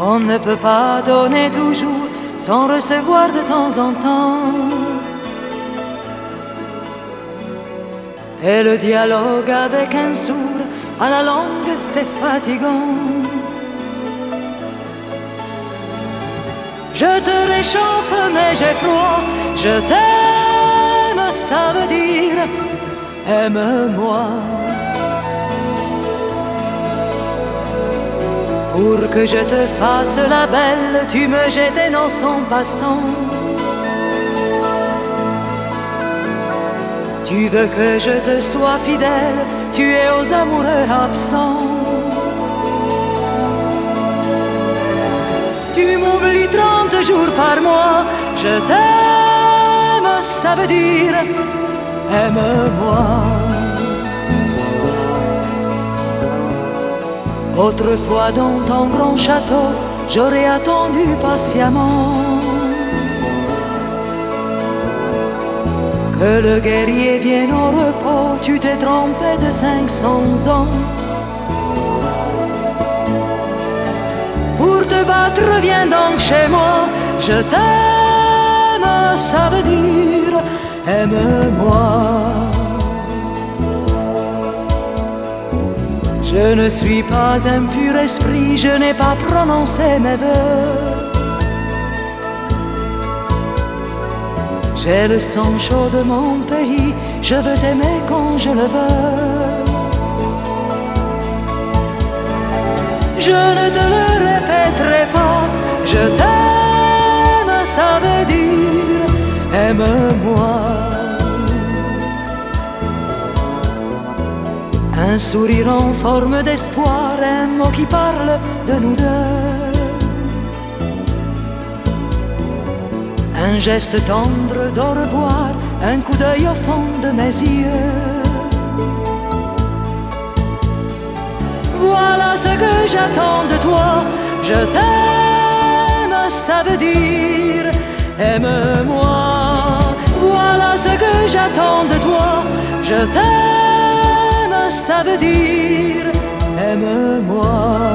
On ne peut pas donner toujours sans recevoir de temps en temps. Et le dialogue avec un sourd à la langue, c'est fatigant. Je te réchauffe, mais j'ai froid. Je t'aime, ça veut dire aime-moi. Pour que je te fasse la belle, tu me jetais dans son passant. Tu veux que je te sois fidèle, tu es aux amoureux absents. Tu m'oublies trente jours par mois, je t'aime, ça veut dire aime-moi. Autrefois dans ton grand château, j'aurais attendu patiemment que le guerrier vienne au repos. Tu t'es trompé de 500 ans. Pour te battre, viens donc chez moi. Je t'aime, ça veut dire aime-moi. Je ne suis pas un pur esprit, je n'ai pas prononcé mes voeux. J'ai le sang chaud de mon pays, je veux t'aimer quand je le veux. Je ne te le répéterai pas, je t'aime, ça veut dire aime-moi. Un sourire en forme d'espoir, un mot qui parle de nous deux. Un geste tendre d'au revoir, un coup d'œil au fond de mes yeux. Voilà ce que j'attends de toi, je t'aime, ça veut dire aime-moi. Voilà ce que j'attends de toi, je t'aime ça veut dire aime-moi.